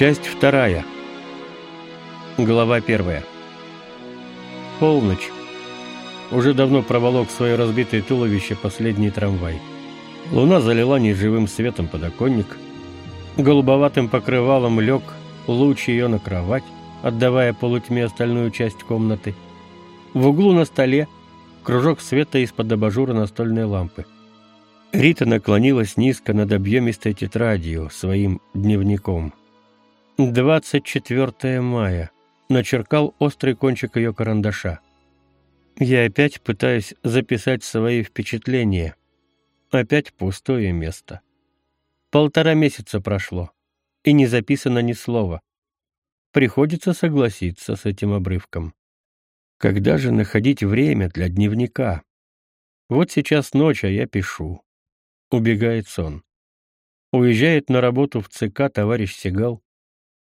Часть вторая. Глава первая. Полночь. Уже давно проволок свое разбитое туловище последний трамвай. Луна залила неживым светом подоконник. Голубоватым покрывалом лег луч ее на кровать, отдавая полутьме остальную часть комнаты. В углу на столе кружок света из-под абажура настольной лампы. Рита наклонилась низко над объемистой тетрадью, своим дневником. 24 мая. Начеркал острый кончик ее карандаша. Я опять пытаюсь записать свои впечатления. Опять пустое место. Полтора месяца прошло, и не записано ни слова. Приходится согласиться с этим обрывком. Когда же находить время для дневника? Вот сейчас ночь, а я пишу. Убегает сон. Уезжает на работу в ЦК товарищ Сигал.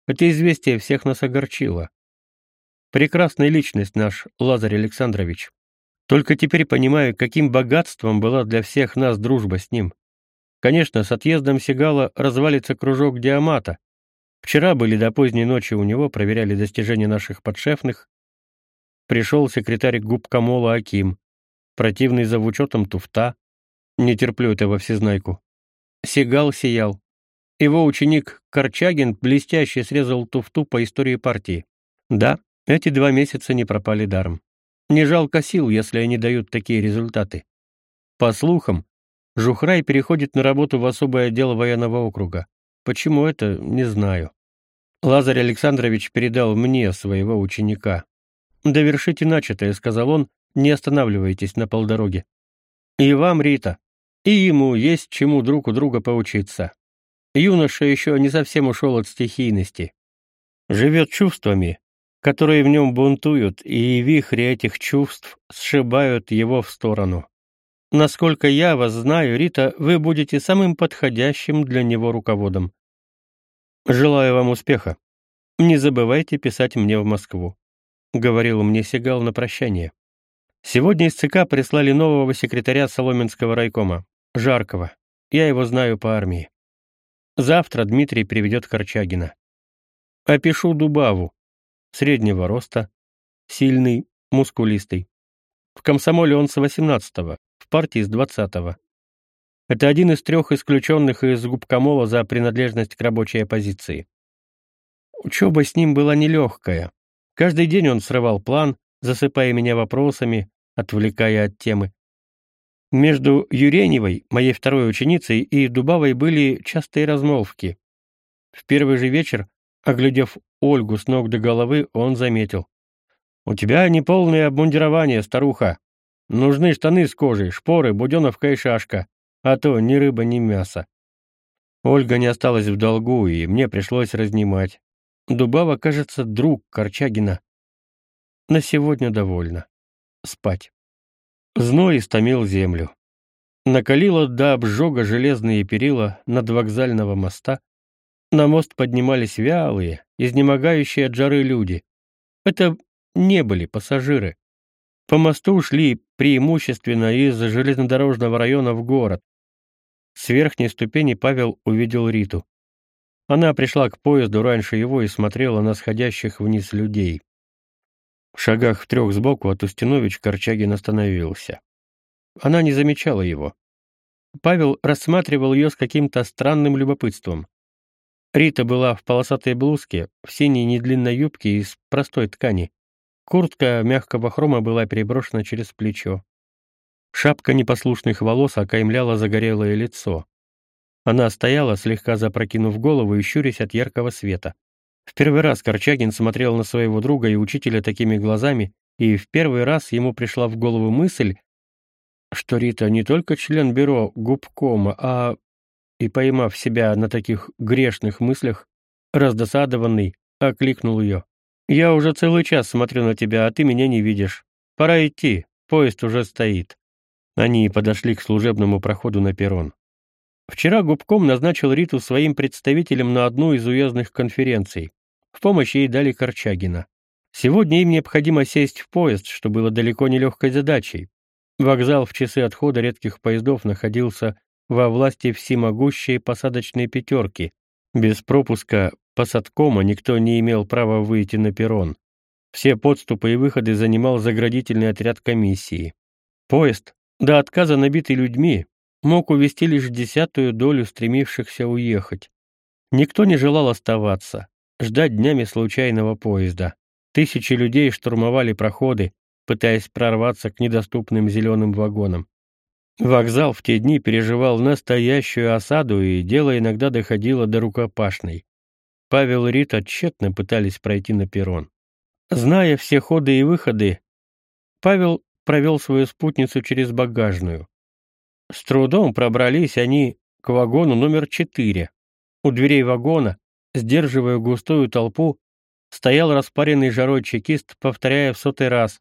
Это известие всех нас огорчило. Прекрасная личность наш Лазарь Александрович. Только теперь понимаю, каким богатством была для всех нас дружба с ним. Конечно, с отъездом Сигала развалится кружок Диамата. Вчера были до поздней ночи у него, проверяли достижения наших подшефных. Пришел секретарь губкомола Аким, противный за учетом туфта. Не терплю этого всезнайку. Сигал сиял. Его ученик Корчагин блестяще срезал туфту по истории партии. Да, эти два месяца не пропали даром. Не жалко сил, если они дают такие результаты. По слухам, Жухрай переходит на работу в особый отдел военного округа. Почему это, не знаю. Лазарь Александрович передал мне своего ученика. «Довершите начатое», — сказал он, — «не останавливайтесь на полдороге». «И вам, Рита, и ему есть чему друг у друга поучиться. Юноша еще не совсем ушел от стихийности. Живет чувствами, которые в нем бунтуют, и вихри этих чувств сшибают его в сторону. Насколько я вас знаю, Рита, вы будете самым подходящим для него руководом. Желаю вам успеха. Не забывайте писать мне в Москву, говорил мне Сигал на прощание. Сегодня из ЦК прислали нового секретаря Соломенского райкома, Жаркого. Я его знаю по армии. Завтра Дмитрий приведет Корчагина. Опишу Дубаву, среднего роста, сильный, мускулистый. В комсомоле он с 18-го, в партии с 20-го. Это один из трех исключенных из губкомола за принадлежность к рабочей оппозиции. Учеба с ним была нелегкая. Каждый день он срывал план, засыпая меня вопросами, отвлекая от темы. Между Юреневой, моей второй ученицей, и Дубавой были частые размолвки. В первый же вечер, оглядев Ольгу с ног до головы, он заметил. «У тебя неполное обмундирование, старуха. Нужны штаны с кожей, шпоры, буденовка и шашка, а то ни рыба, ни мясо». Ольга не осталась в долгу, и мне пришлось разнимать. Дубава, кажется, друг Корчагина. На сегодня довольно. Спать. Зной истомил землю. Накалило до обжога железные перила над вокзального моста. На мост поднимались вялые, изнемогающие от жары люди. Это не были пассажиры. По мосту шли преимущественно из железнодорожного района в город. С верхней ступени Павел увидел Риту. Она пришла к поезду раньше его и смотрела на сходящих вниз людей. В шагах в трех сбоку от Устинович Корчагин остановился. Она не замечала его. Павел рассматривал ее с каким-то странным любопытством. Рита была в полосатой блузке, в синей недлинной юбке из простой ткани. Куртка мягкого хрома была переброшена через плечо. Шапка непослушных волос окаймляла загорелое лицо. Она стояла, слегка запрокинув голову и щурясь от яркого света. В первый раз Корчагин смотрел на своего друга и учителя такими глазами, и в первый раз ему пришла в голову мысль, что Рита не только член бюро губкома, а и, поймав себя на таких грешных мыслях, раздосадованный, окликнул ее. «Я уже целый час смотрю на тебя, а ты меня не видишь. Пора идти, поезд уже стоит». Они подошли к служебному проходу на перрон. Вчера губком назначил Риту своим представителем на одну из уездных конференций. В помощь ей дали Корчагина. Сегодня им необходимо сесть в поезд, что было далеко не легкой задачей. Вокзал в часы отхода редких поездов находился во власти всемогущей посадочной пятерки, без пропуска посадкома никто не имел права выйти на перрон. Все подступы и выходы занимал заградительный отряд комиссии. Поезд, до отказа набитый людьми, мог увести лишь десятую долю стремившихся уехать. Никто не желал оставаться, ждать днями случайного поезда. Тысячи людей штурмовали проходы, пытаясь прорваться к недоступным зеленым вагонам. Вокзал в те дни переживал настоящую осаду, и дело иногда доходило до рукопашной. Павел и Рита тщетно пытались пройти на перрон. Зная все ходы и выходы, Павел провел свою спутницу через багажную. С трудом пробрались они к вагону номер четыре. У дверей вагона, сдерживая густую толпу, стоял распаренный жарой чекист, повторяя в сотый раз.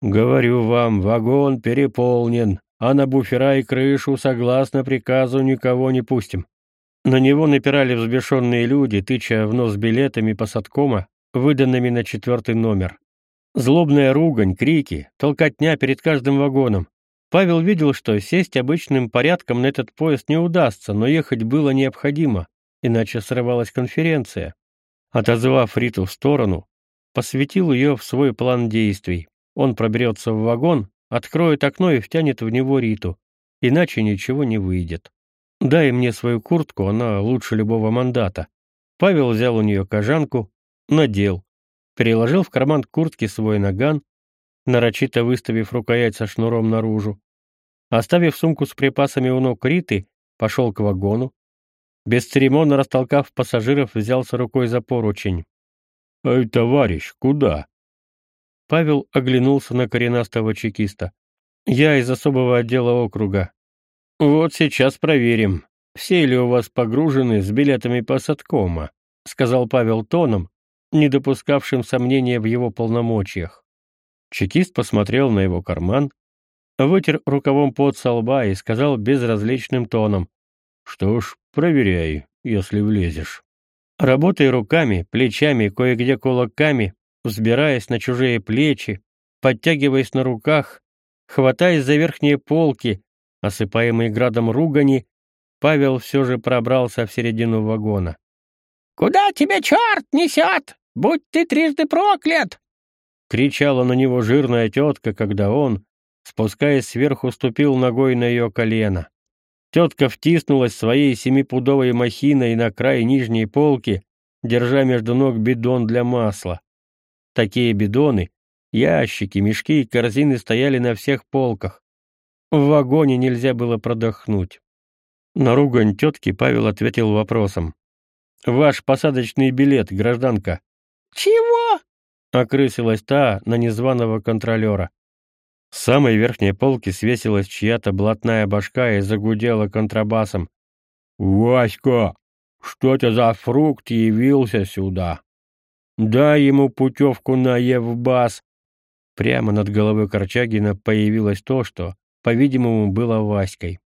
«Говорю вам, вагон переполнен а на буфера и крышу, согласно приказу, никого не пустим. На него напирали взбешенные люди, тыча в нос билетами посадкома, выданными на четвертый номер. Злобная ругань, крики, толкотня перед каждым вагоном. Павел видел, что сесть обычным порядком на этот поезд не удастся, но ехать было необходимо, иначе срывалась конференция. Отозвав Риту в сторону, посвятил ее в свой план действий. Он проберется в вагон, Откроет окно и втянет в него Риту, иначе ничего не выйдет. Дай мне свою куртку, она лучше любого мандата. Павел взял у нее кожанку, надел, переложил в карман куртки свой наган, нарочито выставив рукоять со шнуром наружу. Оставив сумку с припасами у ног Риты, пошел к вагону. Бесцеремонно растолкав пассажиров, взялся рукой за поручень. «Эй, товарищ, куда?» Павел оглянулся на коренастого чекиста. «Я из особого отдела округа. Вот сейчас проверим, все ли у вас погружены с билетами посадкома», сказал Павел тоном, не допускавшим сомнения в его полномочиях. Чекист посмотрел на его карман, вытер рукавом пот со лба и сказал безразличным тоном, «Что ж, проверяй, если влезешь». Работая руками, плечами, кое-где кулаками, взбираясь на чужие плечи, подтягиваясь на руках, хватаясь за верхние полки, осыпаемые градом ругани, Павел все же пробрался в середину вагона. «Куда тебя черт несет? Будь ты трижды проклят!» кричала на него жирная тетка, когда он, спускаясь сверху, ступил ногой на ее колено. Тетка втиснулась своей семипудовой махиной на край нижней полки, держа между ног бидон для масла. Такие бидоны, ящики, мешки и корзины стояли на всех полках. В вагоне нельзя было продохнуть. На ругань тетки Павел ответил вопросом. «Ваш посадочный билет, гражданка». «Чего?» — окрысилась та на незваного контролера. С самой верхней полки свесилась чья-то блатная башка и загудела контрабасом. «Васька, что это за фрукт явился сюда?» Дай ему путевку на Евбас. Прямо над головой Корчагина появилось то, что, по-видимому, было Васькой.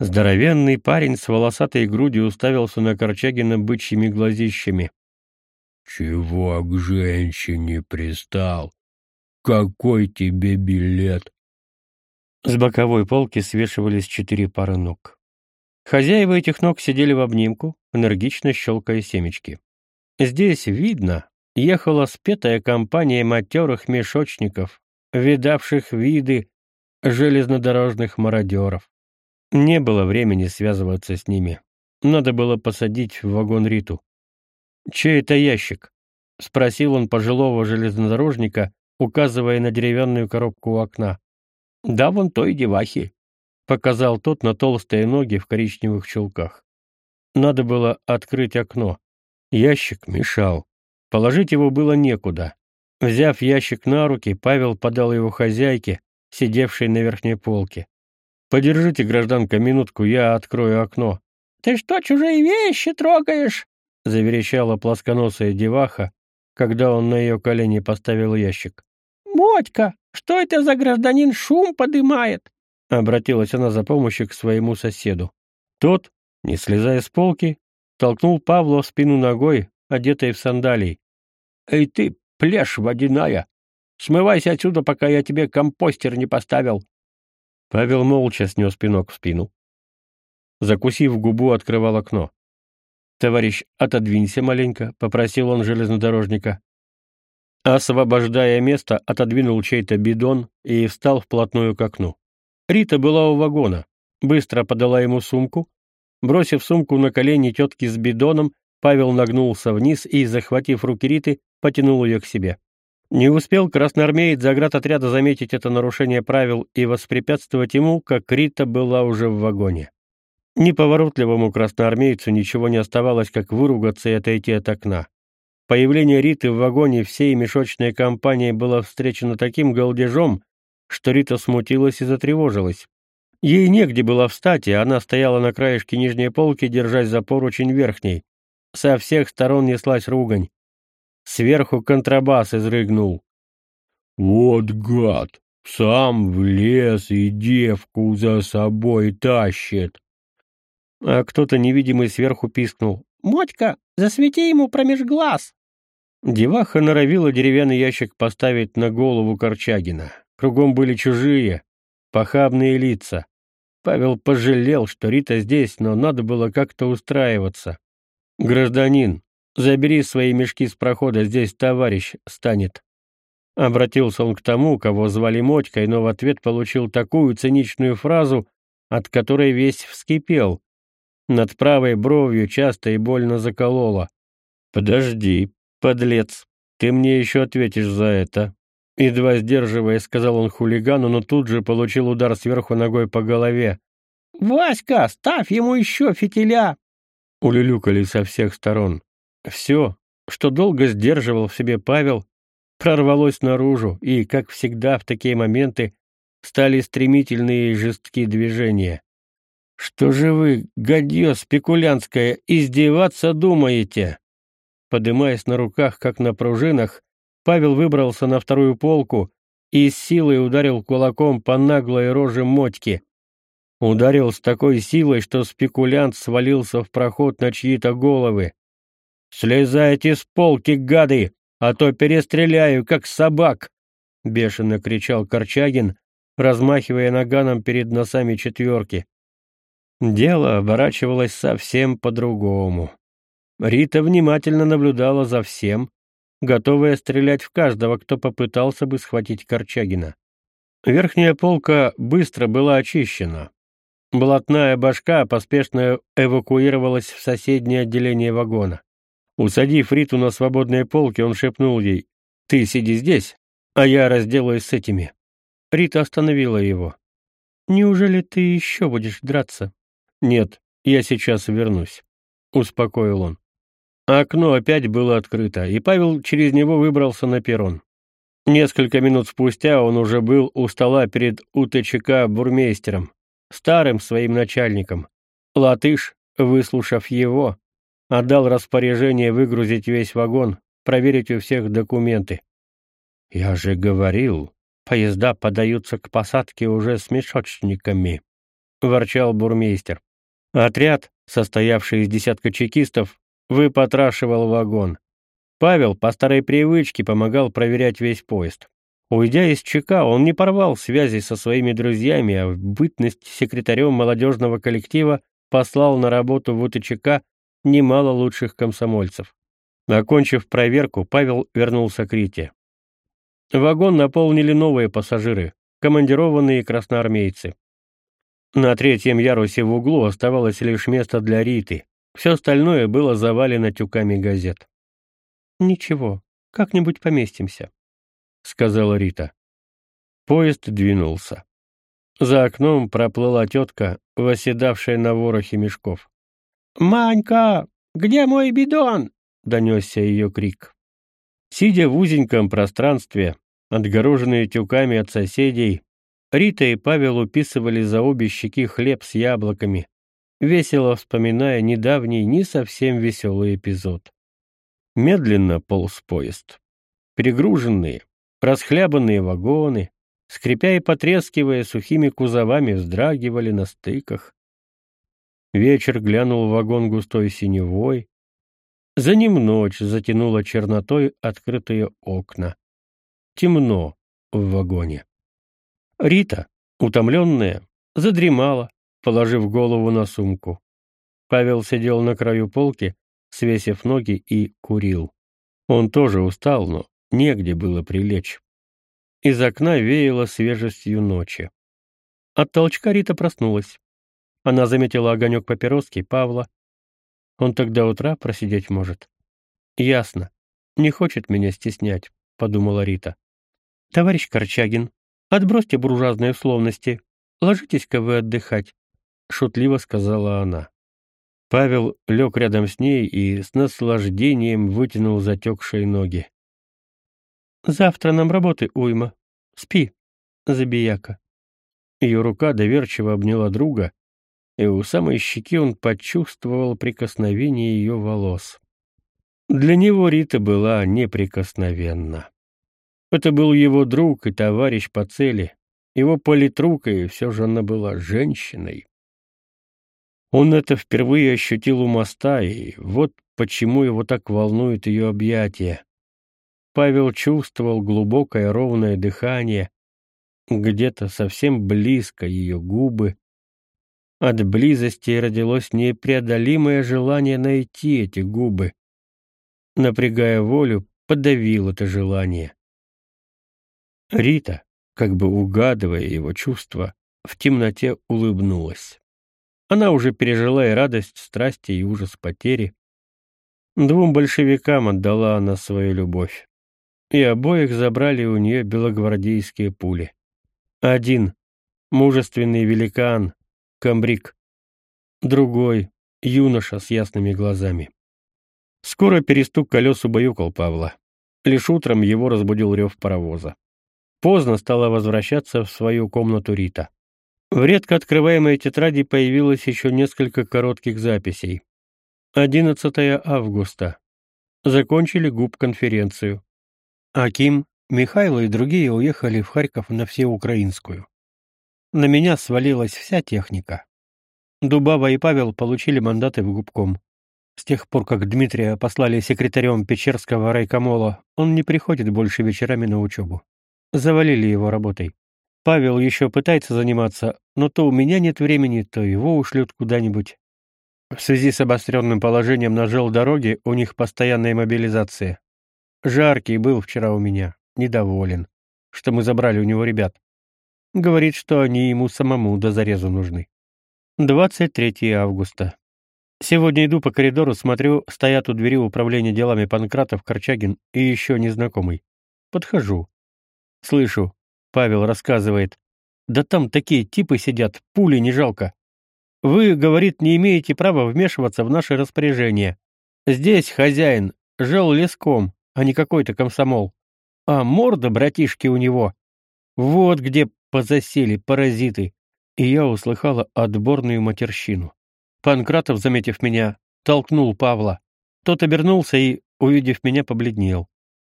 Здоровенный парень с волосатой грудью уставился на Корчагина бычьими глазищами. «Чего к женщине пристал? Какой тебе билет?» С боковой полки свешивались четыре пары ног. Хозяева этих ног сидели в обнимку, энергично щелкая семечки. Здесь видно, ехала спетая компания матерых мешочников, видавших виды железнодорожных мародеров. Не было времени связываться с ними. Надо было посадить в вагон Риту. «Чей это ящик?» — спросил он пожилого железнодорожника, указывая на деревянную коробку у окна. «Да, вон той девахи», — показал тот на толстые ноги в коричневых чулках. Надо было открыть окно. Ящик мешал. Положить его было некуда. Взяв ящик на руки, Павел подал его хозяйке, сидевшей на верхней полке. «Подержите, гражданка, минутку, я открою окно». «Ты что, чужие вещи трогаешь?» — заверещала плосконосая деваха, когда он на ее колени поставил ящик. «Мотька, что это за гражданин шум подымает?» — обратилась она за помощью к своему соседу. Тот, не слезая с полки, толкнул Павла в спину ногой, одетой в сандалии. «Эй ты, плешь водяная! Смывайся отсюда, пока я тебе компостер не поставил!» Павел молча снес пинок в спину. Закусив губу, открывал окно. «Товарищ, отодвинься маленько», — попросил он железнодорожника. Освобождая место, отодвинул чей-то бидон и встал вплотную к окну. Рита была у вагона, быстро подала ему сумку. Бросив сумку на колени тетки с бидоном, Павел нагнулся вниз и, захватив руки Риты, потянул ее к себе. Не успел красноармеец заградотряда заметить это нарушение правил и воспрепятствовать ему, как Рита была уже в вагоне. Неповоротливому красноармейцу ничего не оставалось, как выругаться и отойти от окна. Появление Риты в вагоне всей мешочной компании было встречено таким голдежом, что Рита смутилась и затревожилась. Ей негде было встать, и она стояла на краешке нижней полки, держась за поручень верхней. Со всех сторон неслась ругань. Сверху контрабас изрыгнул. «Вот гад! Сам в лес и девку за собой тащит!» А кто-то невидимый сверху пискнул. «Мотька, засвети ему промеж глаз!» Деваха норовила деревянный ящик поставить на голову Корчагина. Кругом были чужие, похабные лица. Павел пожалел, что Рита здесь, но надо было как-то устраиваться. «Гражданин, забери свои мешки с прохода, здесь товарищ станет». Обратился он к тому, кого звали Мотькой, но в ответ получил такую циничную фразу, от которой весь вскипел. Над правой бровью часто и больно закололо. «Подожди, подлец, ты мне еще ответишь за это». Едва сдерживая, сказал он хулигану, но тут же получил удар сверху ногой по голове. «Васька, ставь ему еще фитиля!» Улюлюкали со всех сторон. Все, что долго сдерживал в себе Павел, прорвалось наружу, и, как всегда в такие моменты, стали стремительные и жесткие движения. «Что же вы, гадье спекулянское, издеваться думаете?» Подымаясь на руках, как на пружинах, Павел выбрался на вторую полку и с силой ударил кулаком по наглой роже мотьки. Ударил с такой силой, что спекулянт свалился в проход на чьи-то головы. «Слезайте с полки, гады, а то перестреляю, как собак!» — бешено кричал Корчагин, размахивая наганом перед носами четверки. Дело оборачивалось совсем по-другому. Рита внимательно наблюдала за всем, готовая стрелять в каждого, кто попытался бы схватить Корчагина. Верхняя полка быстро была очищена. Блатная башка поспешно эвакуировалась в соседнее отделение вагона. Усадив Риту на свободные полки, он шепнул ей «Ты сиди здесь, а я разделаюсь с этими». Рита остановила его. «Неужели ты еще будешь драться?» «Нет, я сейчас вернусь», — успокоил он. Окно опять было открыто, и Павел через него выбрался на перрон. Несколько минут спустя он уже был у стола перед УТЧК бурмейстером, старым своим начальником. Латыш, выслушав его, отдал распоряжение выгрузить весь вагон, проверить у всех документы. «Я же говорил, поезда подаются к посадке уже с мешочниками», — ворчал бурмейстер. Отряд, состоявший из десятка чекистов, выпотрашивал вагон. Павел по старой привычке помогал проверять весь поезд. Уйдя из ЧК, он не порвал связи со своими друзьями, а в бытность секретарем молодежного коллектива послал на работу в УТЧК немало лучших комсомольцев. Окончив проверку, Павел вернулся к Рите. Вагон наполнили новые пассажиры, командированные красноармейцы. На третьем ярусе в углу оставалось лишь место для Риты, все остальное было завалено тюками газет. «Ничего, как-нибудь поместимся», — сказала Рита. Поезд двинулся. За окном проплыла тетка, восседавшая на ворохе мешков. «Манька, где мой бидон?» — донесся ее крик. Сидя в узеньком пространстве, отгороженные тюками от соседей, Рита и Павел уписывали за обе щеки хлеб с яблоками, весело вспоминая недавний, не совсем веселый эпизод. Медленно полз поезд. Перегруженные, расхлябанные вагоны, скрипя и потрескивая сухими кузовами, вздрагивали на стыках. Вечер глянул в вагон густой синевой. За ним ночь затянула чернотой открытые окна. Темно в вагоне. Рита, утомленная, задремала, положив голову на сумку. Павел сидел на краю полки, свесив ноги, и курил. Он тоже устал, но негде было прилечь. Из окна веяло свежестью ночи. От толчка Рита проснулась. Она заметила огонек папироски Павла. Он тогда утра просидеть может. Ясно. Не хочет меня стеснять, подумала Рита. Товарищ Корчагин, отбросьте буржуазные условности. Ложитесь-ка вы отдыхать, шутливо сказала она. Павел лег рядом с ней и с наслаждением вытянул затекшие ноги. «Завтра нам работы уйма. Спи, забияка». Ее рука доверчиво обняла друга, и у самой щеки он почувствовал прикосновение ее волос. Для него Рита была неприкосновенна. Это был его друг и товарищ по цели, его политрук, и все же она была женщиной. Он это впервые ощутил у моста, и вот почему его так волнует ее объятие. Павел чувствовал глубокое ровное дыхание, где-то совсем близко ее губы. От близости родилось непреодолимое желание найти эти губы. Напрягая волю, подавил это желание. Рита, как бы угадывая его чувства, в темноте улыбнулась. Она уже пережила и радость, страсти и ужас потери. Двум большевикам отдала она свою любовь. И обоих забрали у нее белогвардейские пули. Один — мужественный великан, комбриг. Другой — юноша с ясными глазами. Скоро перестук колес убаюкал Павла. Лишь утром его разбудил рев паровоза. Поздно стала возвращаться в свою комнату Рита. В редко открываемой тетради появилось еще несколько коротких записей. 11 августа. Закончили губ-конференцию. Аким, Михайло и другие уехали в Харьков на всеукраинскую. На меня свалилась вся техника. Дубава и Павел получили мандаты в губком. С тех пор, как Дмитрия послали секретарем Печерского райкомола, он не приходит больше вечерами на учебу. Завалили его работой. Павел еще пытается заниматься, но то у меня нет времени, то его ушлют куда-нибудь. В связи с обостренным положением на дороги у них постоянная мобилизация. Жаркий был вчера у меня, недоволен, что мы забрали у него ребят. Говорит, что они ему самому до зарезу нужны. 23 августа. Сегодня иду по коридору, смотрю, стоят у двери управления делами Панкратов, Корчагин и еще незнакомый. Подхожу. Слышу, Павел рассказывает. Да там такие типы сидят, пули не жалко. Вы, говорит, не имеете права вмешиваться в наше распоряжение. Здесь хозяин жил леском, а не какой-то комсомол. А морда, братишки, у него. Вот где позасели паразиты. И я услыхала отборную матерщину. Панкратов, заметив меня, толкнул Павла. Тот обернулся и, увидев меня, побледнел.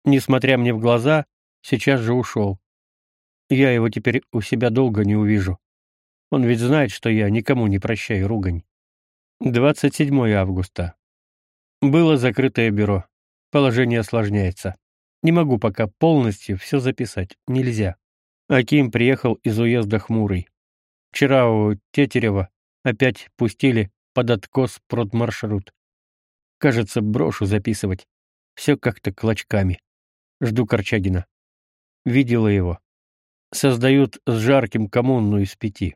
Несмотря мне в глаза, сейчас же ушел. Я его теперь у себя долго не увижу. Он ведь знает, что я никому не прощаю ругань. 27 августа. Было закрытое бюро. Положение осложняется. Не могу пока полностью все записать. Нельзя. Аким приехал из уезда хмурый. Вчера у Тетерева опять пустили под откос продмаршрут. Кажется, брошу записывать. Все как-то клочками. Жду Корчагина. Видела его создают с жарким коммуну из пяти.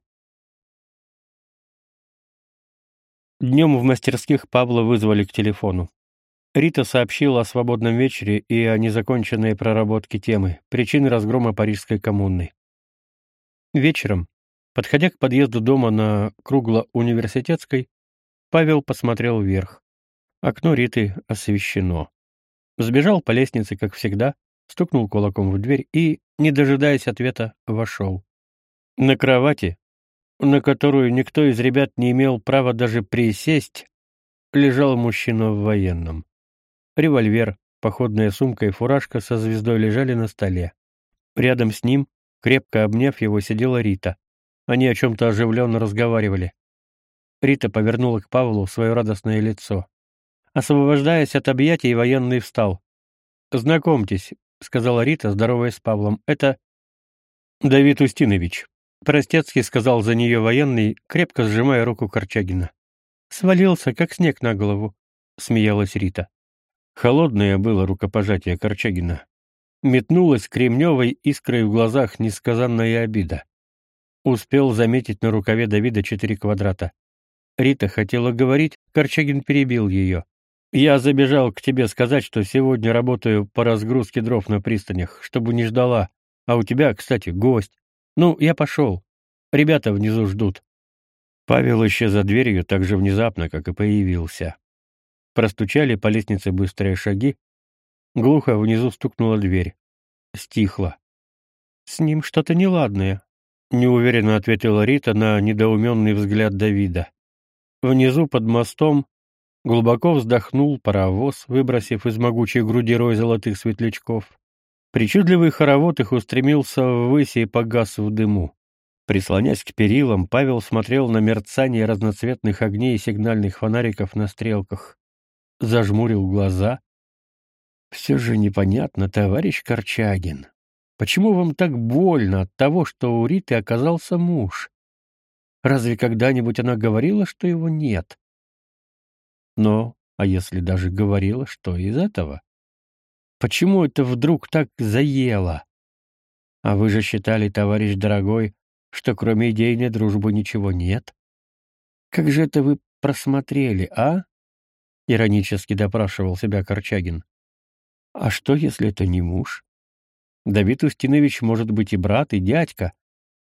Днем в мастерских Павла вызвали к телефону. Рита сообщила о свободном вечере и о незаконченной проработке темы причины разгрома Парижской коммуны. Вечером, подходя к подъезду дома на Кругло-Университетской, Павел посмотрел вверх. Окно Риты освещено. Сбежал по лестнице, как всегда, стукнул кулаком в дверь и, не дожидаясь ответа, вошел. На кровати, на которую никто из ребят не имел права даже присесть, лежал мужчина в военном. Револьвер, походная сумка и фуражка со звездой лежали на столе. Рядом с ним, крепко обняв его, сидела Рита. Они о чем-то оживленно разговаривали. Рита повернула к Павлу свое радостное лицо. Освобождаясь от объятий, военный встал. «Знакомьтесь, — сказала Рита, здороваясь с Павлом. «Это Давид Устинович». Простецкий сказал за нее военный, крепко сжимая руку Корчагина. Свалился, как снег на голову. — смеялась Рита. Холодное было рукопожатие Корчагина. Метнулась кремневой искрой в глазах несказанная обида. Успел заметить на рукаве Давида четыре квадрата. Рита хотела говорить, Корчагин перебил ее. «Я забежал к тебе сказать, что сегодня работаю по разгрузке дров на пристанях, чтобы не ждала. А у тебя, кстати, гость. Ну, я пошел. Ребята внизу ждут». Павел исчез за дверью так же внезапно, как и появился. Простучали по лестнице быстрые шаги. Глухо внизу стукнула дверь. Стихло. «С ним что-то неладное», — неуверенно ответила Рита на недоуменный взгляд Давида. Внизу под мостом глубоко вздохнул паровоз, выбросив из могучей груди рой золотых светлячков. Причудливый хоровод их устремился ввысь и погас в дыму. Прислонясь к перилам, Павел смотрел на мерцание разноцветных огней и сигнальных фонариков на стрелках. Зажмурил глаза. «Все же непонятно, товарищ Корчагин. Почему вам так больно от того, что у Риты оказался муж? Разве когда-нибудь она говорила, что его нет? Но, а если даже говорила, что из этого? Почему это вдруг так заело? А вы же считали, товарищ дорогой, что кроме идейной дружбы ничего нет? Как же это вы просмотрели, а? Иронически допрашивал себя Корчагин. А что, если это не муж? Давид Устинович может быть и брат, и дядька.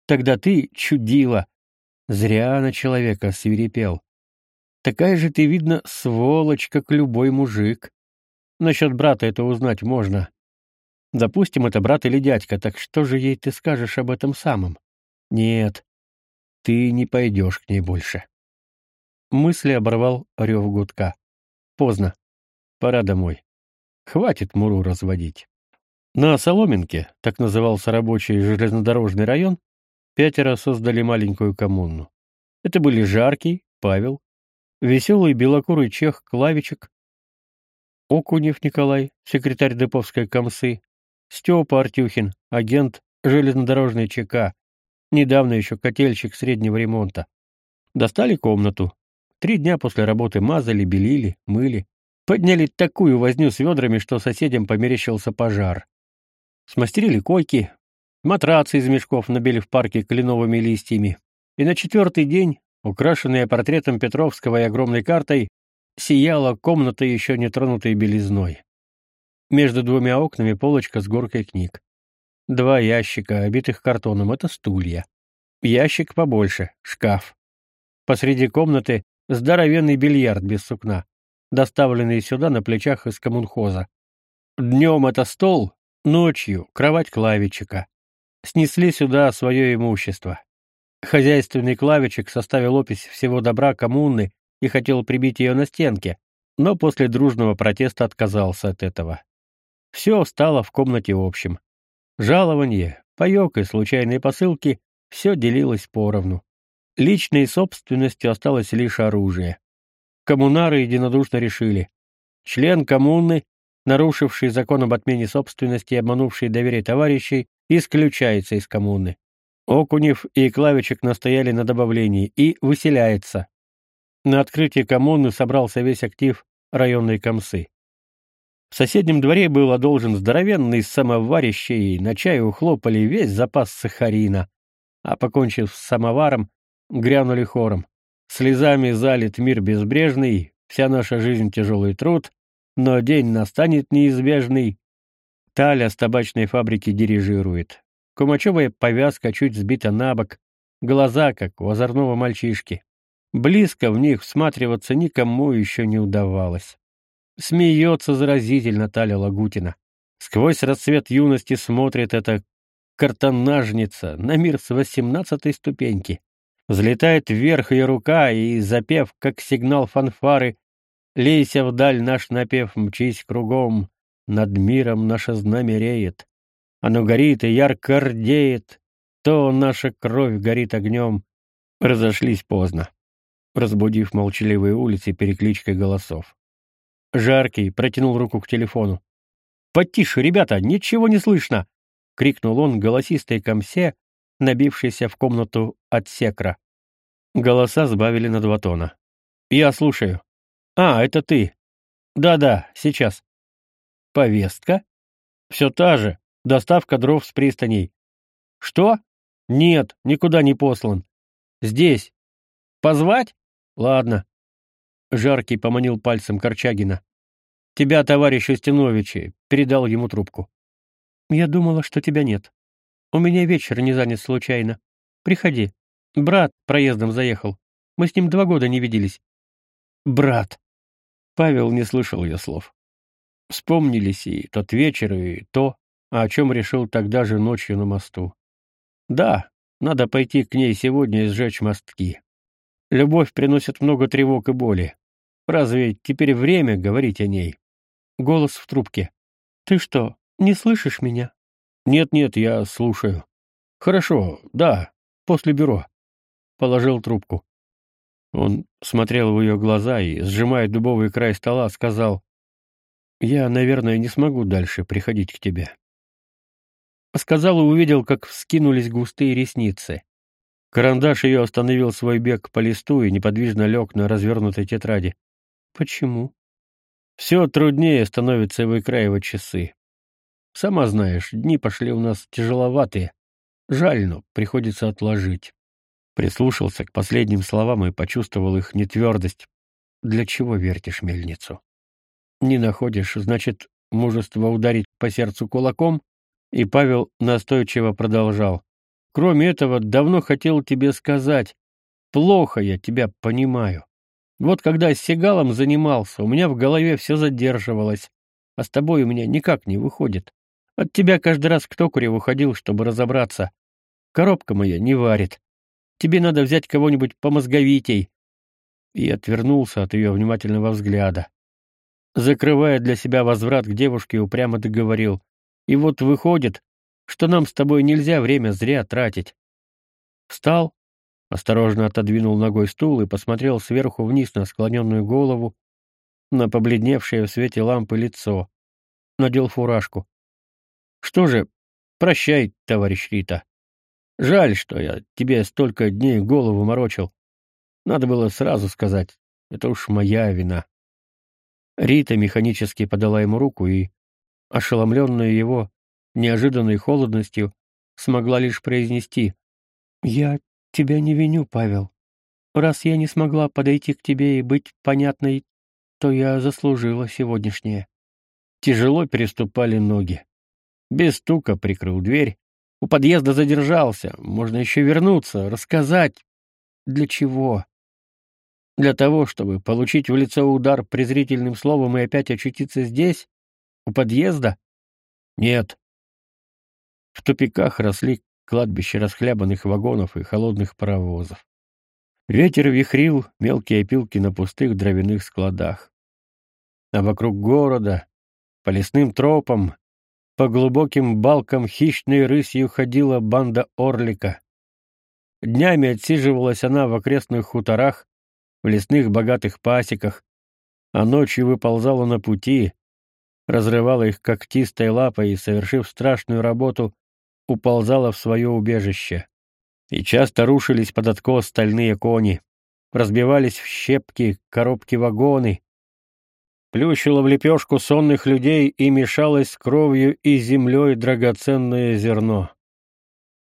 Тогда ты чудила, Зря на человека свирепел. Такая же ты, видно, сволочь, как любой мужик. Насчет брата это узнать можно. Допустим, это брат или дядька, так что же ей ты скажешь об этом самом? Нет, ты не пойдешь к ней больше. Мысли оборвал рев гудка. Поздно. Пора домой. Хватит муру разводить. На Соломенке, так назывался рабочий железнодорожный район, пятеро создали маленькую коммуну. Это были Жаркий, Павел, веселый белокурый чех Клавичек, Окунев Николай, секретарь Деповской комсы, Степа Артюхин, агент железнодорожной ЧК, недавно еще котельщик среднего ремонта. Достали комнату. Три дня после работы мазали, белили, мыли. Подняли такую возню с ведрами, что соседям померещился пожар. Смастерили койки, матрацы из мешков набили в парке кленовыми листьями. И на четвертый день, украшенная портретом Петровского и огромной картой, сияла комната еще не тронутой белизной. Между двумя окнами полочка с горкой книг. Два ящика, обитых картоном — это стулья. Ящик побольше — шкаф. Посреди комнаты здоровенный бильярд без сукна, доставленный сюда на плечах из коммунхоза. Днем это стол, ночью — кровать клавичика снесли сюда свое имущество. Хозяйственный клавичек составил опись всего добра коммуны и хотел прибить ее на стенке, но после дружного протеста отказался от этого. Все стало в комнате общим. Жалование, паёк и случайные посылки — все делилось поровну. Личной собственностью осталось лишь оружие. Коммунары единодушно решили. Член коммуны, нарушивший закон об отмене собственности и обманувший доверие товарищей, исключается из коммуны. Окунев и Клавичек настояли на добавлении и выселяется. На открытии коммуны собрался весь актив районной комсы. В соседнем дворе был одолжен здоровенный самоварище, на чай ухлопали весь запас сахарина, а, покончив с самоваром, грянули хором. Слезами залит мир безбрежный, вся наша жизнь тяжелый труд, но день настанет неизбежный, Таля с табачной фабрики дирижирует. Кумачевая повязка чуть сбита на бок, глаза, как у озорного мальчишки. Близко в них всматриваться никому еще не удавалось. Смеется заразительно Таля Лагутина. Сквозь расцвет юности смотрит эта картонажница на мир с восемнадцатой ступеньки. Взлетает вверх ее рука, и, запев, как сигнал фанфары, «Лейся вдаль наш напев, мчись кругом», над миром наше знамя реет. Оно горит и ярко рдеет, то наша кровь горит огнем. Разошлись поздно, разбудив молчаливые улицы перекличкой голосов. Жаркий протянул руку к телефону. «Потише, ребята, ничего не слышно!» — крикнул он голосистой комсе, набившейся в комнату от секра. Голоса сбавили на два тона. «Я слушаю». «А, это ты. Да-да, сейчас. Повестка? Все та же. Доставка дров с пристаней. Что? Нет, никуда не послан. Здесь. Позвать? Ладно. Жаркий поманил пальцем Корчагина. Тебя, товарищ Устиновичи, передал ему трубку. Я думала, что тебя нет. У меня вечер не занят случайно. Приходи. Брат проездом заехал. Мы с ним два года не виделись. Брат. Павел не слышал ее слов. Вспомнились и тот вечер, и то, о чем решил тогда же ночью на мосту. Да, надо пойти к ней сегодня и сжечь мостки. Любовь приносит много тревог и боли. Разве теперь время говорить о ней? Голос в трубке. Ты что, не слышишь меня? Нет-нет, я слушаю. Хорошо, да, после бюро. Положил трубку. Он смотрел в ее глаза и, сжимая дубовый край стола, сказал, «Я, наверное, не смогу дальше приходить к тебе». Сказал и увидел, как вскинулись густые ресницы. Карандаш ее остановил свой бег по листу и неподвижно лег на развернутой тетради. «Почему?» «Все труднее становится выкраивать часы. Сама знаешь, дни пошли у нас тяжеловатые. Жаль, но приходится отложить. Прислушался к последним словам и почувствовал их нетвердость. Для чего вертишь мельницу? Не находишь, значит, мужество ударить по сердцу кулаком? И Павел настойчиво продолжал. Кроме этого, давно хотел тебе сказать. Плохо я тебя понимаю. Вот когда с Сигалом занимался, у меня в голове все задерживалось, а с тобой у меня никак не выходит. От тебя каждый раз к токарю выходил, чтобы разобраться. Коробка моя не варит. Тебе надо взять кого-нибудь помозговитей. И отвернулся от ее внимательного взгляда. Закрывая для себя возврат к девушке, упрямо договорил. И вот выходит, что нам с тобой нельзя время зря тратить. Встал, осторожно отодвинул ногой стул и посмотрел сверху вниз на склоненную голову, на побледневшее в свете лампы лицо. Надел фуражку. Что же, прощай, товарищ Рита. Жаль, что я тебе столько дней голову морочил. Надо было сразу сказать. Это уж моя вина. Рита механически подала ему руку и, ошеломленная его неожиданной холодностью, смогла лишь произнести «Я тебя не виню, Павел. Раз я не смогла подойти к тебе и быть понятной, то я заслужила сегодняшнее». Тяжело переступали ноги. Без стука прикрыл дверь. У подъезда задержался. Можно еще вернуться, рассказать. Для чего? Для того, чтобы получить в лицо удар презрительным словом и опять очутиться здесь? У подъезда? Нет. В тупиках росли кладбища расхлябанных вагонов и холодных паровозов. Ветер вихрил мелкие опилки на пустых дровяных складах. А вокруг города, по лесным тропам, по глубоким балкам хищной рысью ходила банда орлика. Днями отсиживалась она в окрестных хуторах, в лесных богатых пасеках, а ночью выползала на пути, разрывала их когтистой лапой и, совершив страшную работу, уползала в свое убежище. И часто рушились под откос стальные кони, разбивались в щепки коробки вагоны, плющило в лепешку сонных людей и мешалось с кровью и землей драгоценное зерно.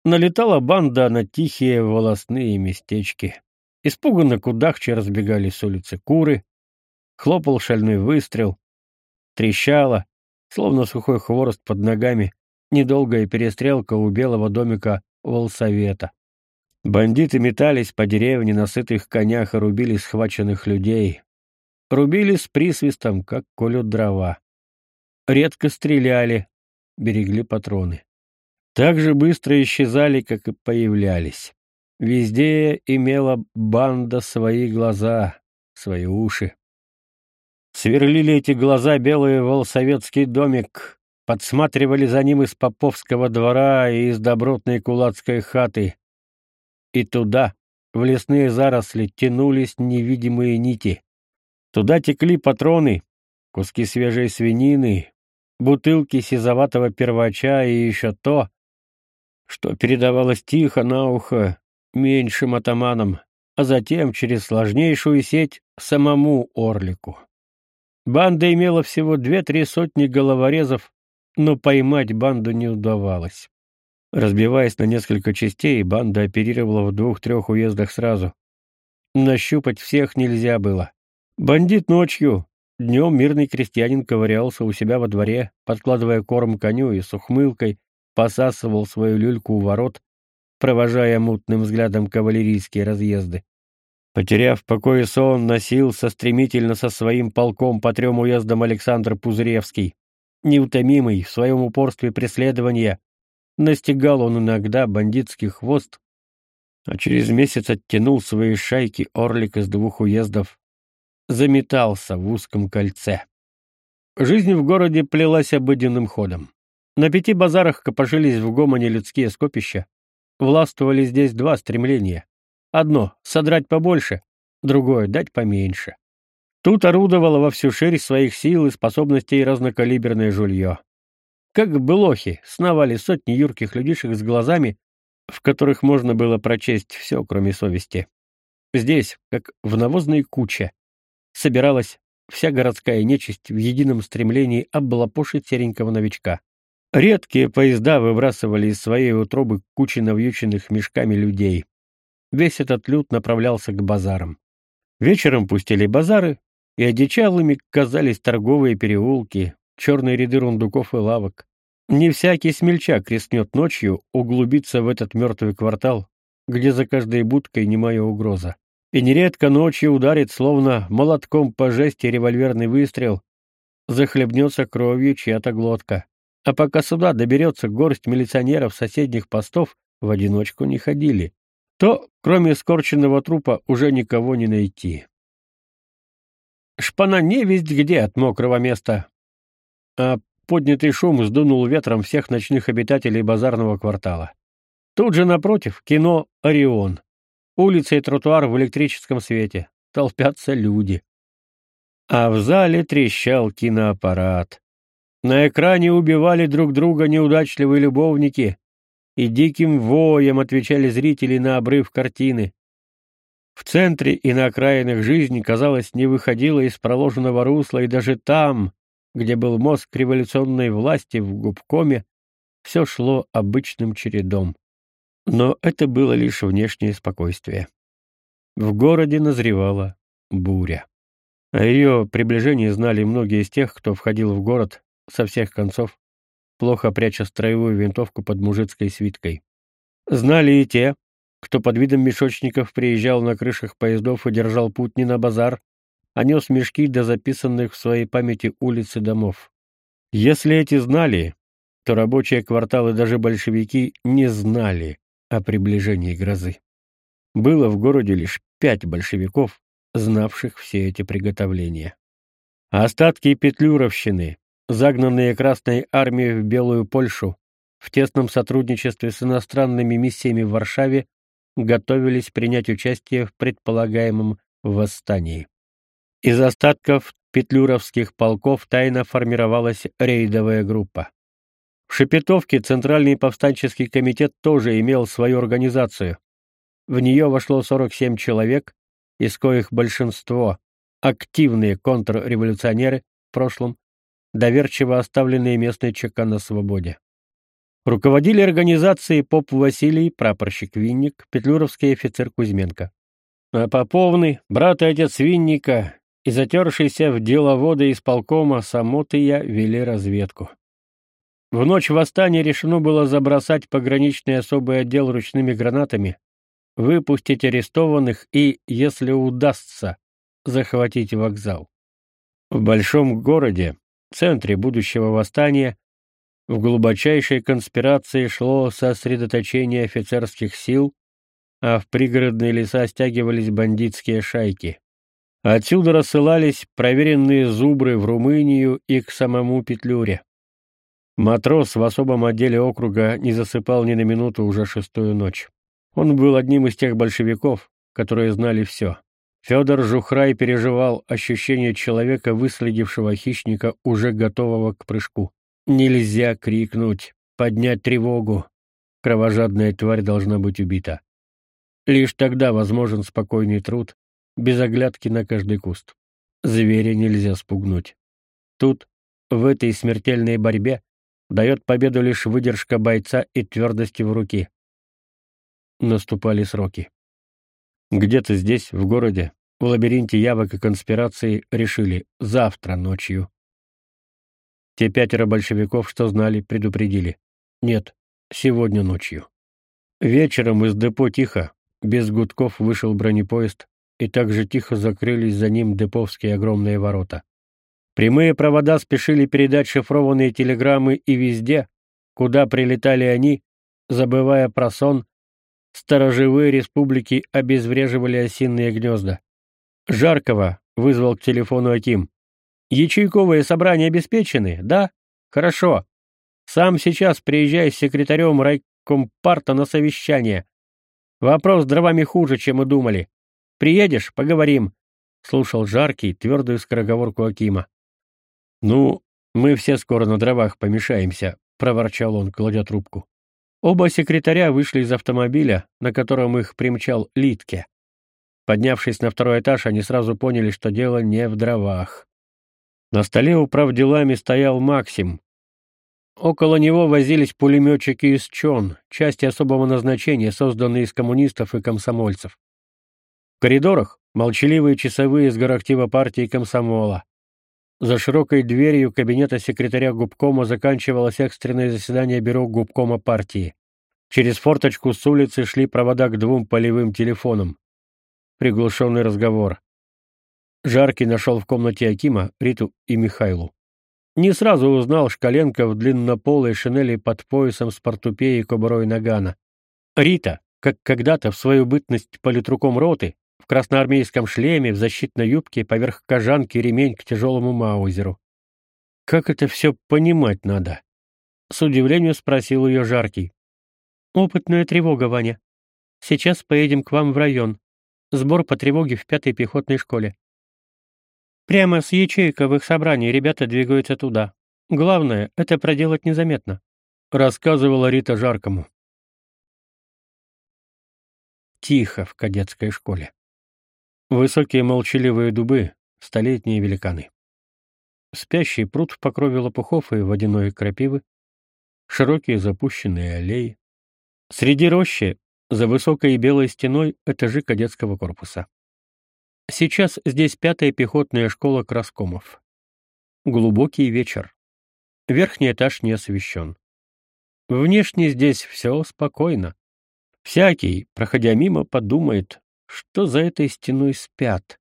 Налетала банда на тихие волосные местечки. Испуганно кудахчи разбегались с улицы куры, хлопал шальной выстрел, трещало, словно сухой хворост под ногами, недолгая перестрелка у белого домика волсовета. Бандиты метались по деревне на сытых конях и рубили схваченных людей. Рубили с присвистом, как колют дрова. Редко стреляли, берегли патроны. Так же быстро исчезали, как и появлялись. Везде имела банда свои глаза, свои уши. Сверлили эти глаза белый волсоветский домик, подсматривали за ним из поповского двора и из добротной кулацкой хаты. И туда, в лесные заросли, тянулись невидимые нити. Туда текли патроны, куски свежей свинины, бутылки сизоватого первача и еще то, что передавалось тихо на ухо меньшим атаманам, а затем через сложнейшую сеть самому Орлику. Банда имела всего две-три сотни головорезов, но поймать банду не удавалось. Разбиваясь на несколько частей, банда оперировала в двух-трех уездах сразу. Нащупать всех нельзя было. Бандит ночью, днем мирный крестьянин ковырялся у себя во дворе, подкладывая корм коню и с ухмылкой посасывал свою люльку у ворот, провожая мутным взглядом кавалерийские разъезды. Потеряв покой и сон, носился стремительно со своим полком по трем уездам Александр Пузыревский. Неутомимый в своем упорстве преследования, настигал он иногда бандитский хвост, а через месяц оттянул свои шайки орлик из двух уездов, заметался в узком кольце. Жизнь в городе плелась обыденным ходом. На пяти базарах копошились в гомоне людские скопища. Властвовали здесь два стремления. Одно — содрать побольше, другое — дать поменьше. Тут орудовало во всю ширь своих сил и способностей разнокалиберное жулье. Как блохи сновали сотни юрких людишек с глазами, в которых можно было прочесть все, кроме совести. Здесь, как в навозной куче, собиралась вся городская нечисть в едином стремлении облапошить серенького новичка. Редкие поезда выбрасывали из своей утробы кучи навьюченных мешками людей. Весь этот люд направлялся к базарам. Вечером пустили базары, и одичалыми казались торговые переулки, черные ряды рундуков и лавок. Не всякий смельчак рискнет ночью углубиться в этот мертвый квартал, где за каждой будкой немая угроза. И нередко ночью ударит, словно молотком по жести револьверный выстрел, захлебнется кровью чья-то глотка. А пока сюда доберется горсть милиционеров соседних постов, в одиночку не ходили то, кроме скорченного трупа, уже никого не найти. Шпана не весть где от мокрого места, а поднятый шум сдунул ветром всех ночных обитателей базарного квартала. Тут же напротив кино «Орион». Улица и тротуар в электрическом свете. Толпятся люди. А в зале трещал киноаппарат. На экране убивали друг друга неудачливые любовники, и диким воем отвечали зрители на обрыв картины. В центре и на окраинах жизни, казалось, не выходила из проложенного русла, и даже там, где был мозг революционной власти в губкоме, все шло обычным чередом. Но это было лишь внешнее спокойствие. В городе назревала буря. О ее приближении знали многие из тех, кто входил в город со всех концов, плохо пряча строевую винтовку под мужицкой свиткой. Знали и те, кто под видом мешочников приезжал на крышах поездов и держал путь не на базар, а нес мешки до записанных в своей памяти улиц и домов. Если эти знали, то рабочие кварталы даже большевики не знали о приближении грозы. Было в городе лишь пять большевиков, знавших все эти приготовления. Остатки петлюровщины, загнанные Красной армией в Белую Польшу, в тесном сотрудничестве с иностранными миссиями в Варшаве, готовились принять участие в предполагаемом восстании. Из остатков петлюровских полков тайно формировалась рейдовая группа. В Шепетовке Центральный повстанческий комитет тоже имел свою организацию. В нее вошло 47 человек, из коих большинство — активные контрреволюционеры в прошлом, доверчиво оставленные местной ЧК на свободе. Руководили организацией поп Василий, прапорщик Винник, петлюровский офицер Кузьменко. А Поповны, брат и отец Винника и затершийся в деловоды исполкома Самотыя вели разведку. В ночь восстания решено было забросать пограничный особый отдел ручными гранатами, выпустить арестованных и, если удастся, захватить вокзал. В большом городе центре будущего восстания, в глубочайшей конспирации шло сосредоточение офицерских сил, а в пригородные леса стягивались бандитские шайки. Отсюда рассылались проверенные зубры в Румынию и к самому Петлюре. Матрос в особом отделе округа не засыпал ни на минуту уже шестую ночь. Он был одним из тех большевиков, которые знали все. Федор Жухрай переживал ощущение человека, выследившего хищника, уже готового к прыжку. Нельзя крикнуть, поднять тревогу. Кровожадная тварь должна быть убита. Лишь тогда возможен спокойный труд, без оглядки на каждый куст. Зверя нельзя спугнуть. Тут, в этой смертельной борьбе, дает победу лишь выдержка бойца и твердости в руке. Наступали сроки. Где-то здесь, в городе, в лабиринте явок и конспирации решили завтра ночью. Те пятеро большевиков, что знали, предупредили. Нет, сегодня ночью. Вечером из депо тихо, без гудков вышел бронепоезд, и также тихо закрылись за ним деповские огромные ворота. Прямые провода спешили передать шифрованные телеграммы и везде, куда прилетали они, забывая про сон, сторожевые республики обезвреживали осинные гнезда. Жаркого вызвал к телефону Аким. Ячейковые собрания обеспечены, да? Хорошо. Сам сейчас приезжай с секретарем райкомпарта на совещание. Вопрос с дровами хуже, чем мы думали. Приедешь, поговорим. Слушал жаркий, твердую скороговорку Акима. Ну, мы все скоро на дровах помешаемся, проворчал он, кладя трубку. Оба секретаря вышли из автомобиля, на котором их примчал Литке. Поднявшись на второй этаж, они сразу поняли, что дело не в дровах. На столе управделами стоял Максим. Около него возились пулеметчики из ЧОН, части особого назначения, созданные из коммунистов и комсомольцев. В коридорах молчаливые часовые из горактива партии комсомола. За широкой дверью кабинета секретаря губкома заканчивалось экстренное заседание бюро губкома партии. Через форточку с улицы шли провода к двум полевым телефонам. Приглушенный разговор. Жаркий нашел в комнате Акима, Риту и Михайлу. Не сразу узнал Шкаленко в длиннополой шинели под поясом с портупеей кобурой нагана. Рита, как когда-то в свою бытность политруком роты, в красноармейском шлеме, в защитной юбке, поверх кожанки ремень к тяжелому маузеру. «Как это все понимать надо?» С удивлением спросил ее Жаркий. «Опытная тревога, Ваня. Сейчас поедем к вам в район. Сбор по тревоге в пятой пехотной школе. Прямо с ячейковых собраний ребята двигаются туда. Главное — это проделать незаметно», — рассказывала Рита Жаркому. Тихо в кадетской школе. Высокие молчаливые дубы, столетние великаны. Спящий пруд в покрове лопухов и водяной крапивы, широкие запущенные аллеи. Среди рощи, за высокой белой стеной, этажи кадетского корпуса. Сейчас здесь пятая пехотная школа Краскомов. Глубокий вечер. Верхний этаж не освещен. Внешне здесь все спокойно. Всякий, проходя мимо, подумает, что за этой стеной спят.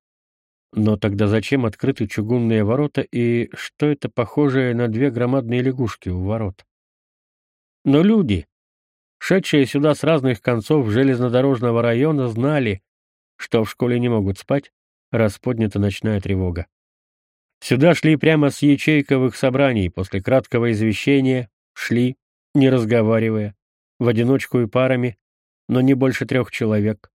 Но тогда зачем открыты чугунные ворота и что это похожее на две громадные лягушки у ворот? Но люди, шедшие сюда с разных концов железнодорожного района, знали, что в школе не могут спать, раз поднята ночная тревога. Сюда шли прямо с ячейковых собраний после краткого извещения, шли, не разговаривая, в одиночку и парами, но не больше трех человек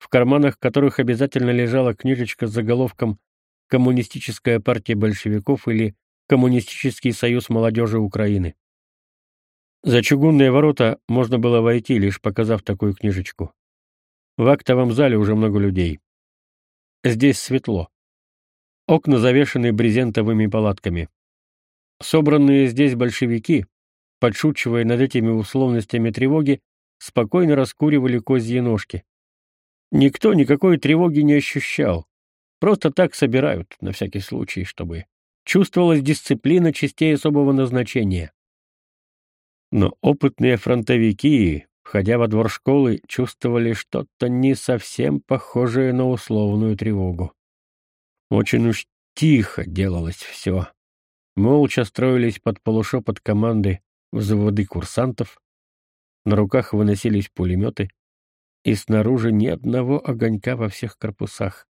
в карманах которых обязательно лежала книжечка с заголовком «Коммунистическая партия большевиков» или «Коммунистический союз молодежи Украины». За чугунные ворота можно было войти, лишь показав такую книжечку. В актовом зале уже много людей. Здесь светло. Окна завешаны брезентовыми палатками. Собранные здесь большевики, подшучивая над этими условностями тревоги, спокойно раскуривали козьи ножки. Никто никакой тревоги не ощущал. Просто так собирают, на всякий случай, чтобы чувствовалась дисциплина частей особого назначения. Но опытные фронтовики, входя во двор школы, чувствовали что-то не совсем похожее на условную тревогу. Очень уж тихо делалось все. Молча строились под полушепот команды взводы курсантов, на руках выносились пулеметы, и снаружи ни одного огонька во всех корпусах.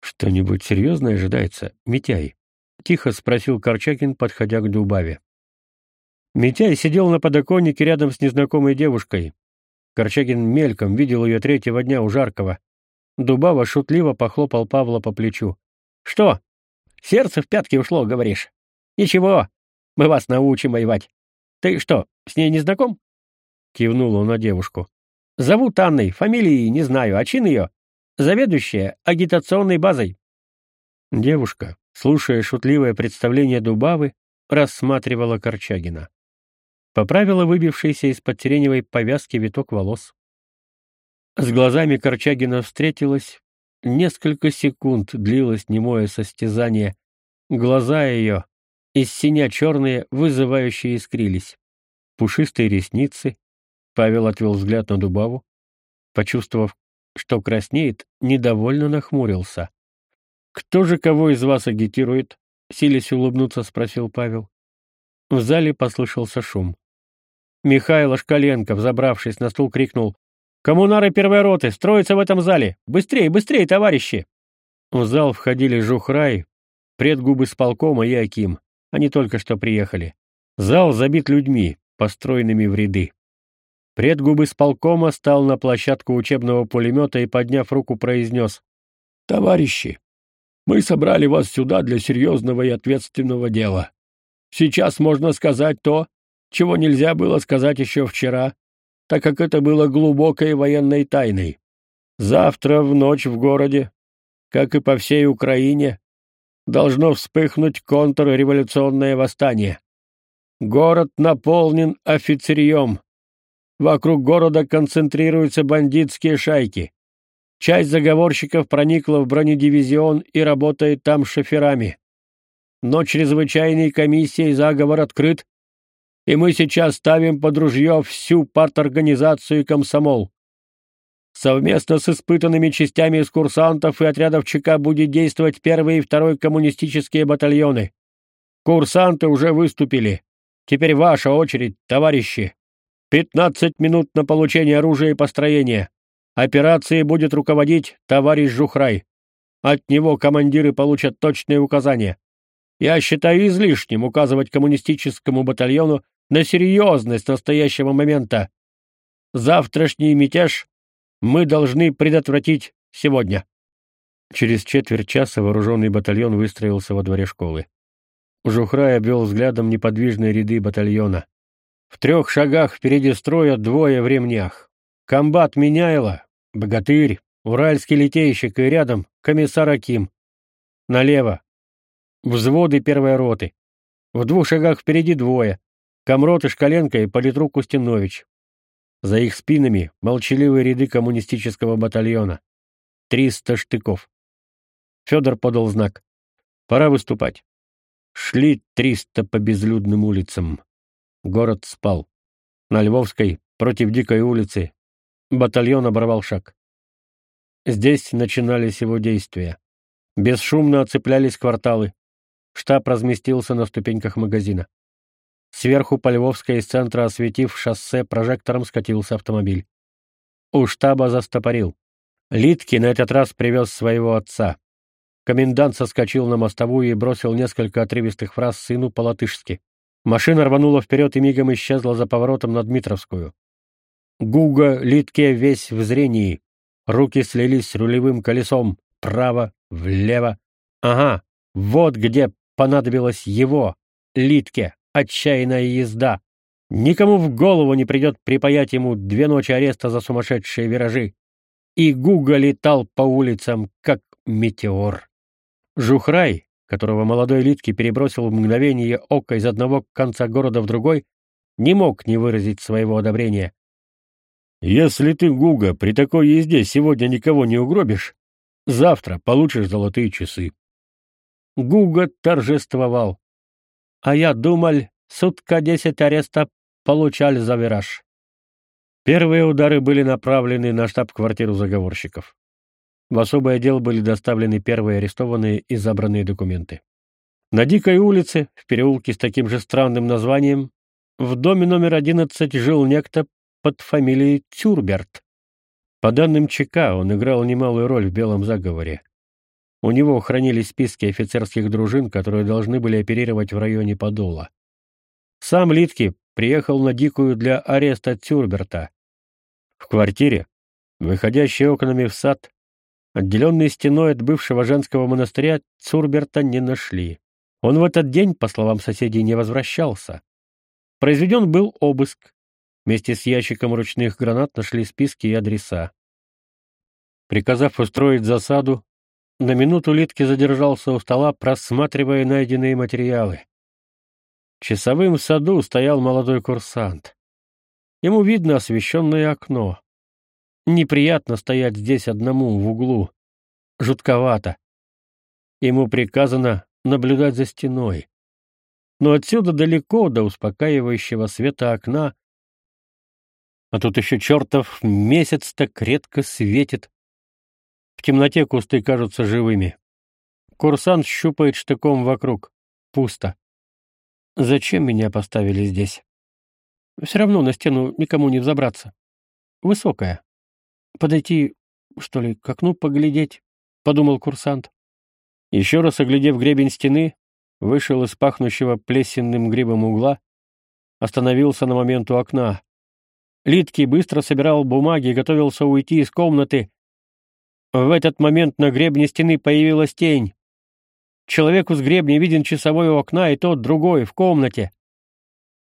«Что-нибудь серьезное ожидается, Митяй?» — тихо спросил Корчакин, подходя к Дубаве. Митяй сидел на подоконнике рядом с незнакомой девушкой. Корчагин мельком видел ее третьего дня у Жаркова. Дубава шутливо похлопал Павла по плечу. «Что? Сердце в пятки ушло, говоришь? Ничего, мы вас научим воевать. Ты что, с ней не знаком?» Кивнул он на девушку. Зовут Анной, фамилии не знаю, а чин ее — заведующая агитационной базой. Девушка, слушая шутливое представление Дубавы, рассматривала Корчагина. Поправила выбившийся из-под сиреневой повязки виток волос. С глазами Корчагина встретилась. Несколько секунд длилось немое состязание. Глаза ее, из синя черные, вызывающие искрились. Пушистые ресницы. Павел отвел взгляд на Дубаву. Почувствовав, что краснеет, недовольно нахмурился. «Кто же кого из вас агитирует?» — силясь улыбнуться, спросил Павел. В зале послышался шум. Михаил Шкаленко, взобравшись на стул, крикнул «Коммунары первой роты! Строятся в этом зале! Быстрее, быстрее, товарищи!» В зал входили Жухрай, предгубы сполкома и Аким. Они только что приехали. Зал забит людьми, построенными в ряды. Предгубы сполкома стал на площадку учебного пулемета и, подняв руку, произнес «Товарищи, мы собрали вас сюда для серьезного и ответственного дела. Сейчас можно сказать то, чего нельзя было сказать еще вчера, так как это было глубокой военной тайной. Завтра в ночь в городе, как и по всей Украине, должно вспыхнуть контрреволюционное восстание. Город наполнен офицерьем. Вокруг города концентрируются бандитские шайки. Часть заговорщиков проникла в бронедивизион и работает там шоферами. Но чрезвычайной комиссией заговор открыт, и мы сейчас ставим под ружье всю парторганизацию комсомол. Совместно с испытанными частями из курсантов и отрядов ЧК будет действовать первый и второй коммунистические батальоны. Курсанты уже выступили. Теперь ваша очередь, товарищи. Пятнадцать минут на получение оружия и построения. Операцией будет руководить товарищ Жухрай. От него командиры получат точные указания. Я считаю излишним указывать коммунистическому батальону на серьезность настоящего момента. Завтрашний мятеж мы должны предотвратить сегодня. Через четверть часа вооруженный батальон выстроился во дворе школы. Жухрай обвел взглядом неподвижные ряды батальона. В трех шагах впереди строя двое в ремнях. Комбат Меняйло, Богатырь, Уральский литейщик и рядом комиссар Аким. Налево. Взводы первой роты. В двух шагах впереди двое. Комрот и Шкаленко и политрук Устинович. За их спинами молчаливые ряды коммунистического батальона. Триста штыков. Федор подал знак. Пора выступать. Шли триста по безлюдным улицам. Город спал. На Львовской, против Дикой улицы, батальон оборвал шаг. Здесь начинались его действия. Бесшумно оцеплялись кварталы. Штаб разместился на ступеньках магазина. Сверху по Львовской из центра, осветив шоссе, прожектором скатился автомобиль. У штаба застопорил. Литки на этот раз привез своего отца. Комендант соскочил на мостовую и бросил несколько отрывистых фраз сыну по-латышски. Машина рванула вперед и мигом исчезла за поворотом на Дмитровскую. Гуга Литке весь в зрении. Руки слились с рулевым колесом. Право, влево. Ага, вот где понадобилось его, Литке, отчаянная езда. Никому в голову не придет припаять ему две ночи ареста за сумасшедшие виражи. И Гуга летал по улицам, как метеор. Жухрай, которого молодой Литки перебросил в мгновение ока из одного конца города в другой, не мог не выразить своего одобрения. «Если ты, Гуга, при такой езде сегодня никого не угробишь, завтра получишь золотые часы». Гуга торжествовал. А я думал, сутка десять ареста получали за вираж. Первые удары были направлены на штаб-квартиру заговорщиков. В особый отдел были доставлены первые арестованные и забранные документы. На Дикой улице, в переулке с таким же странным названием, в доме номер 11 жил некто под фамилией Тюрберт. По данным ЧК, он играл немалую роль в белом заговоре. У него хранились списки офицерских дружин, которые должны были оперировать в районе Подола. Сам Литки приехал на Дикую для ареста Тюрберта. В квартире, выходящей окнами в сад, отделенной стеной от бывшего женского монастыря, Цурберта не нашли. Он в этот день, по словам соседей, не возвращался. Произведен был обыск. Вместе с ящиком ручных гранат нашли списки и адреса. Приказав устроить засаду, на минуту Литки задержался у стола, просматривая найденные материалы. Часовым в саду стоял молодой курсант. Ему видно освещенное окно. Неприятно стоять здесь одному в углу. Жутковато. Ему приказано наблюдать за стеной. Но отсюда далеко до успокаивающего света окна, а тут еще чертов месяц так редко светит. В темноте кусты кажутся живыми. Курсант щупает штыком вокруг. Пусто. Зачем меня поставили здесь? Все равно на стену никому не взобраться. Высокая. Подойти, что ли, к окну поглядеть, подумал курсант. Еще раз оглядев гребень стены, вышел из пахнущего плесенным грибом угла, остановился на момент у окна. Литкий быстро собирал бумаги и готовился уйти из комнаты. В этот момент на гребне стены появилась тень. Человеку с гребня виден часовой у окна, и тот другой, в комнате.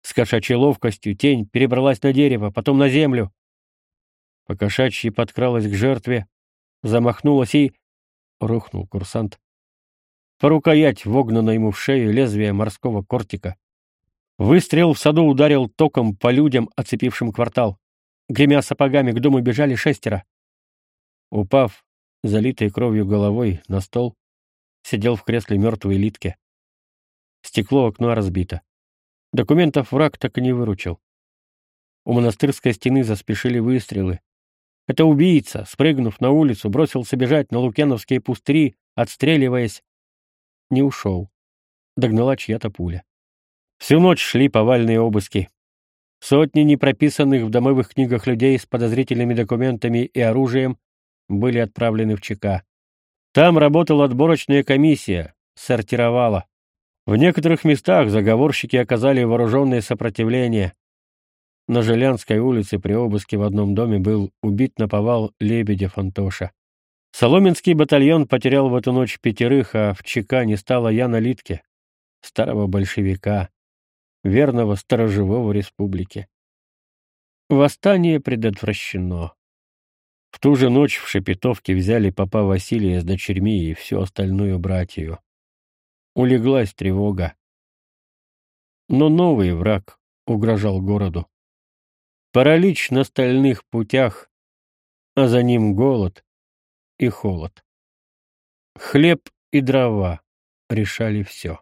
С кошачьей ловкостью тень перебралась на дерево, потом на землю. Покошачьи подкралась к жертве, замахнулась и... Рухнул курсант. По рукоять вогнано ему в шею лезвие морского кортика. Выстрел в саду ударил током по людям, оцепившим квартал. Гремя сапогами к дому бежали шестеро. Упав, залитой кровью головой, на стол, сидел в кресле мертвой Литке. Стекло окна разбито. Документов враг так и не выручил. У монастырской стены заспешили выстрелы. Это убийца, спрыгнув на улицу, бросился бежать на лукьяновские пустыри, отстреливаясь. Не ушел. Догнала чья-то пуля. Всю ночь шли повальные обыски. Сотни непрописанных в домовых книгах людей с подозрительными документами и оружием были отправлены в ЧК. Там работала отборочная комиссия, сортировала. В некоторых местах заговорщики оказали вооруженное сопротивление. На Желянской улице при обыске в одном доме был убит на повал Лебедев Антоша. Соломенский батальон потерял в эту ночь пятерых, а в ЧК не стало Яна Литке, старого большевика, верного сторожевого республики. Восстание предотвращено. В ту же ночь в Шепетовке взяли папа Василия с дочерьми и всю остальную братью. Улеглась тревога. Но новый враг угрожал городу. Паралич на стальных путях, а за ним голод и холод. Хлеб и дрова решали все.